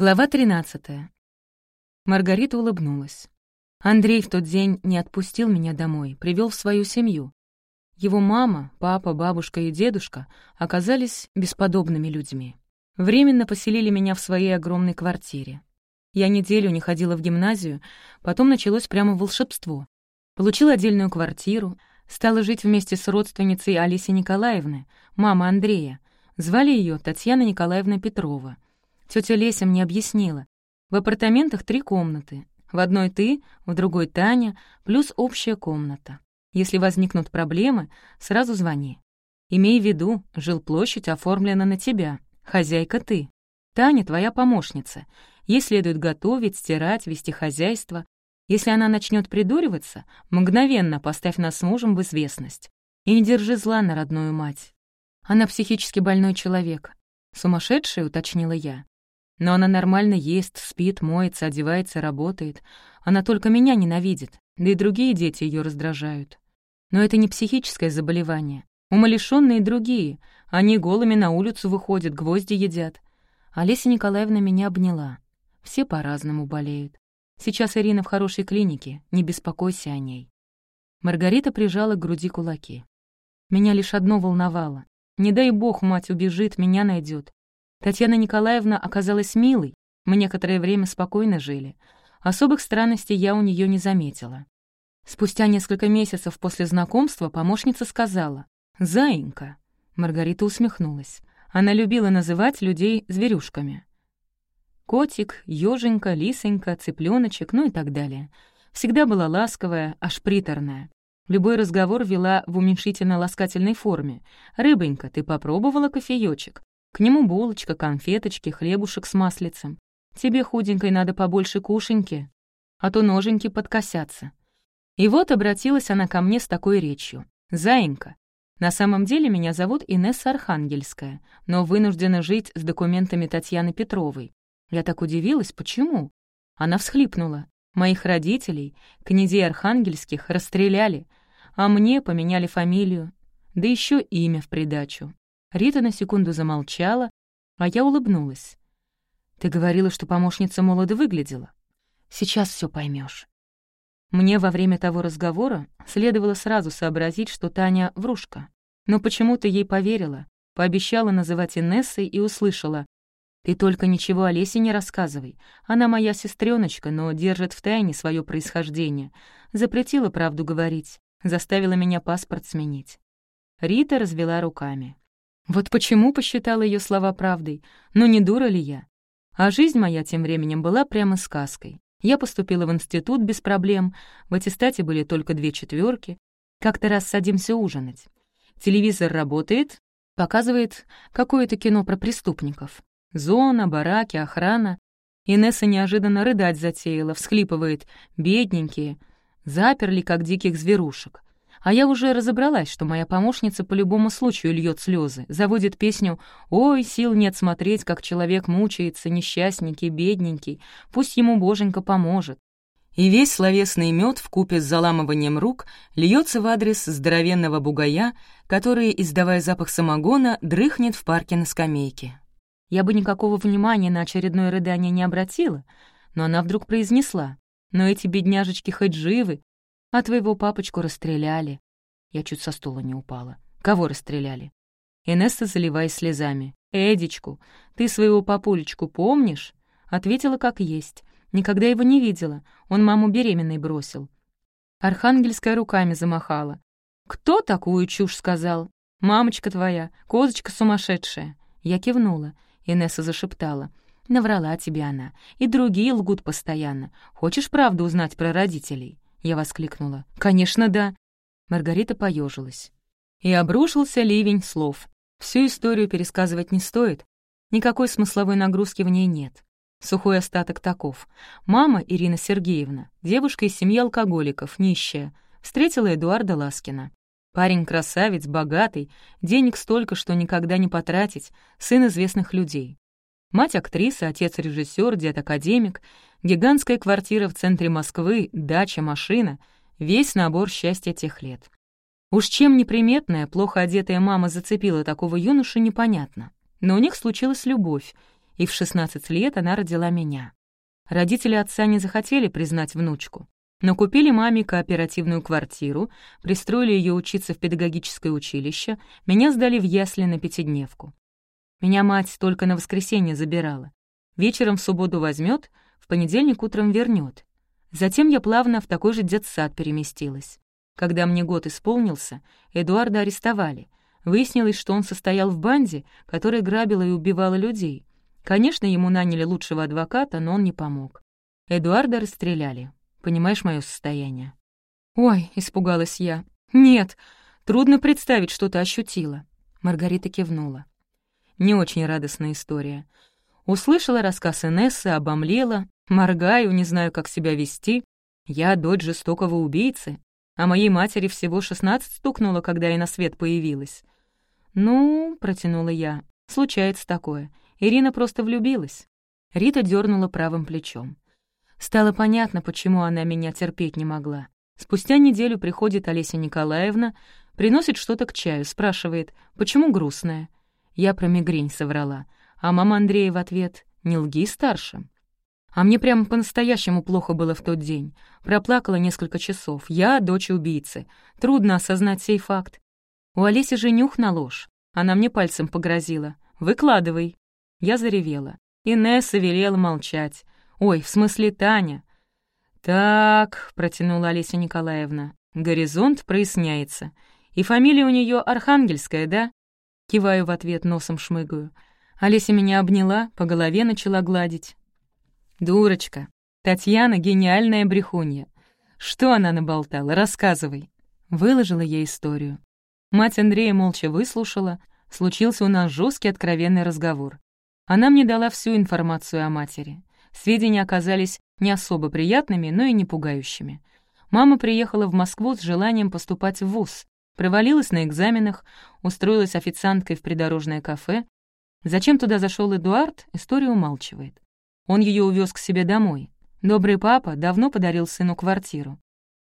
Глава 13. Маргарита улыбнулась. Андрей в тот день не отпустил меня домой, привел в свою семью. Его мама, папа, бабушка и дедушка оказались бесподобными людьми. Временно поселили меня в своей огромной квартире. Я неделю не ходила в гимназию, потом началось прямо волшебство. Получила отдельную квартиру, стала жить вместе с родственницей Алисы Николаевны, мама Андрея. Звали ее Татьяна Николаевна Петрова — Тетя Леся мне объяснила. В апартаментах три комнаты. В одной ты, в другой Таня, плюс общая комната. Если возникнут проблемы, сразу звони. Имей в виду, жилплощадь оформлена на тебя. Хозяйка ты. Таня — твоя помощница. Ей следует готовить, стирать, вести хозяйство. Если она начнет придуриваться, мгновенно поставь нас с мужем в известность. И не держи зла на родную мать. Она психически больной человек. Сумасшедшая, уточнила я. Но она нормально ест, спит, моется, одевается, работает. Она только меня ненавидит, да и другие дети ее раздражают. Но это не психическое заболевание. Умалишённые другие. Они голыми на улицу выходят, гвозди едят. Олеся Николаевна меня обняла. Все по-разному болеют. Сейчас Ирина в хорошей клинике, не беспокойся о ней. Маргарита прижала к груди кулаки. Меня лишь одно волновало. Не дай бог мать убежит, меня найдет. Татьяна Николаевна оказалась милой, мы некоторое время спокойно жили. Особых странностей я у нее не заметила. Спустя несколько месяцев после знакомства помощница сказала «Заинька». Маргарита усмехнулась. Она любила называть людей зверюшками. Котик, ёженька, лисонька, цыпленочек, ну и так далее. Всегда была ласковая, аж приторная. Любой разговор вела в уменьшительно-ласкательной форме. «Рыбонька, ты попробовала кофеёчек? К нему булочка, конфеточки, хлебушек с маслицем. Тебе, худенькой, надо побольше кушеньки, а то ноженьки подкосятся. И вот обратилась она ко мне с такой речью. «Заинька, на самом деле меня зовут Инесса Архангельская, но вынуждена жить с документами Татьяны Петровой. Я так удивилась, почему? Она всхлипнула. Моих родителей, князей Архангельских, расстреляли, а мне поменяли фамилию, да еще имя в придачу. Рита на секунду замолчала, а я улыбнулась. «Ты говорила, что помощница молодо выглядела. Сейчас все поймешь. Мне во время того разговора следовало сразу сообразить, что Таня — врушка. Но почему-то ей поверила, пообещала называть Инессой и услышала. «Ты только ничего Олесе не рассказывай. Она моя сестреночка, но держит в тайне свое происхождение. Запретила правду говорить, заставила меня паспорт сменить». Рита развела руками. Вот почему посчитала ее слова правдой? Ну не дура ли я? А жизнь моя тем временем была прямо сказкой. Я поступила в институт без проблем, в аттестате были только две четверки. Как-то раз садимся ужинать. Телевизор работает, показывает какое-то кино про преступников. Зона, бараки, охрана. Инесса неожиданно рыдать затеяла, всхлипывает. «Бедненькие». Заперли, как диких зверушек. А я уже разобралась, что моя помощница по любому случаю льет слезы, заводит песню «Ой, сил нет смотреть, как человек мучается, несчастненький, бедненький, пусть ему боженька поможет». И весь словесный мед в купе с заламыванием рук льется в адрес здоровенного бугая, который, издавая запах самогона, дрыхнет в парке на скамейке. Я бы никакого внимания на очередное рыдание не обратила, но она вдруг произнесла, «Но эти бедняжечки хоть живы, а твоего папочку расстреляли. Я чуть со стула не упала. Кого расстреляли? Инесса, заливаясь слезами. «Эдичку, ты своего папулечку помнишь?» Ответила как есть. Никогда его не видела. Он маму беременной бросил. Архангельская руками замахала. «Кто такую чушь сказал? Мамочка твоя, козочка сумасшедшая». Я кивнула. Инесса зашептала. «Наврала тебе она. И другие лгут постоянно. Хочешь правду узнать про родителей?» Я воскликнула. «Конечно, да». Маргарита поежилась. И обрушился ливень слов. Всю историю пересказывать не стоит. Никакой смысловой нагрузки в ней нет. Сухой остаток таков. Мама, Ирина Сергеевна, девушка из семьи алкоголиков, нищая, встретила Эдуарда Ласкина. Парень красавец, богатый, денег столько, что никогда не потратить, сын известных людей. Мать актриса, отец режиссер, дед академик, гигантская квартира в центре Москвы, дача, машина — весь набор счастья тех лет. Уж чем неприметная, плохо одетая мама зацепила такого юношу, непонятно. Но у них случилась любовь, и в 16 лет она родила меня. Родители отца не захотели признать внучку, но купили маме кооперативную квартиру, пристроили ее учиться в педагогическое училище, меня сдали в ясли на пятидневку. Меня мать только на воскресенье забирала. Вечером в субботу возьмет, понедельник утром вернет. Затем я плавно в такой же детсад переместилась. Когда мне год исполнился, Эдуарда арестовали. Выяснилось, что он состоял в банде, которая грабила и убивала людей. Конечно, ему наняли лучшего адвоката, но он не помог. Эдуарда расстреляли. Понимаешь мое состояние?» «Ой», — испугалась я. «Нет, трудно представить, что ты ощутила». Маргарита кивнула. Не очень радостная история. Услышала рассказ Инессы, обомлела, моргаю, не знаю, как себя вести. Я дочь жестокого убийцы, а моей матери всего шестнадцать стукнуло, когда я на свет появилась. «Ну», — протянула я, — «случается такое. Ирина просто влюбилась». Рита дернула правым плечом. Стало понятно, почему она меня терпеть не могла. Спустя неделю приходит Олеся Николаевна, приносит что-то к чаю, спрашивает, почему грустная. Я про мигрень соврала, а мама Андрея в ответ «Не лги старше». А мне прямо по-настоящему плохо было в тот день. Проплакала несколько часов. Я — дочь убийцы. Трудно осознать сей факт. У Олеси же нюх на ложь. Она мне пальцем погрозила. «Выкладывай». Я заревела. Инесса велела молчать. «Ой, в смысле Таня?» «Так», — протянула Олеся Николаевна, — «горизонт проясняется. И фамилия у нее Архангельская, да?» Киваю в ответ, носом шмыгаю. Олеся меня обняла, по голове начала гладить. «Дурочка, Татьяна — гениальная брехунья. Что она наболтала? Рассказывай». Выложила ей историю. Мать Андрея молча выслушала, случился у нас жесткий откровенный разговор. Она мне дала всю информацию о матери. Сведения оказались не особо приятными, но и не пугающими. Мама приехала в Москву с желанием поступать в ВУЗ, провалилась на экзаменах, устроилась официанткой в придорожное кафе. Зачем туда зашел Эдуард, история умалчивает. Он ее увез к себе домой. Добрый папа давно подарил сыну квартиру.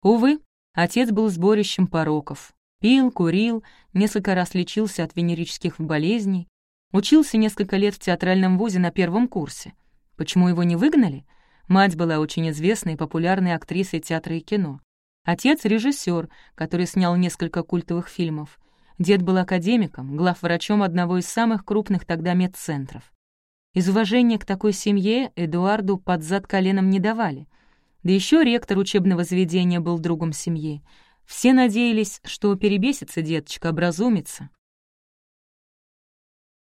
Увы, отец был сборищем пороков. Пил, курил, несколько раз лечился от венерических болезней, учился несколько лет в театральном вузе на первом курсе. Почему его не выгнали? Мать была очень известной и популярной актрисой театра и кино. Отец — режиссер, который снял несколько культовых фильмов. Дед был академиком, главврачом одного из самых крупных тогда медцентров. Из уважения к такой семье Эдуарду под зад коленом не давали. Да еще ректор учебного заведения был другом семьи. Все надеялись, что перебесится деточка, образумится.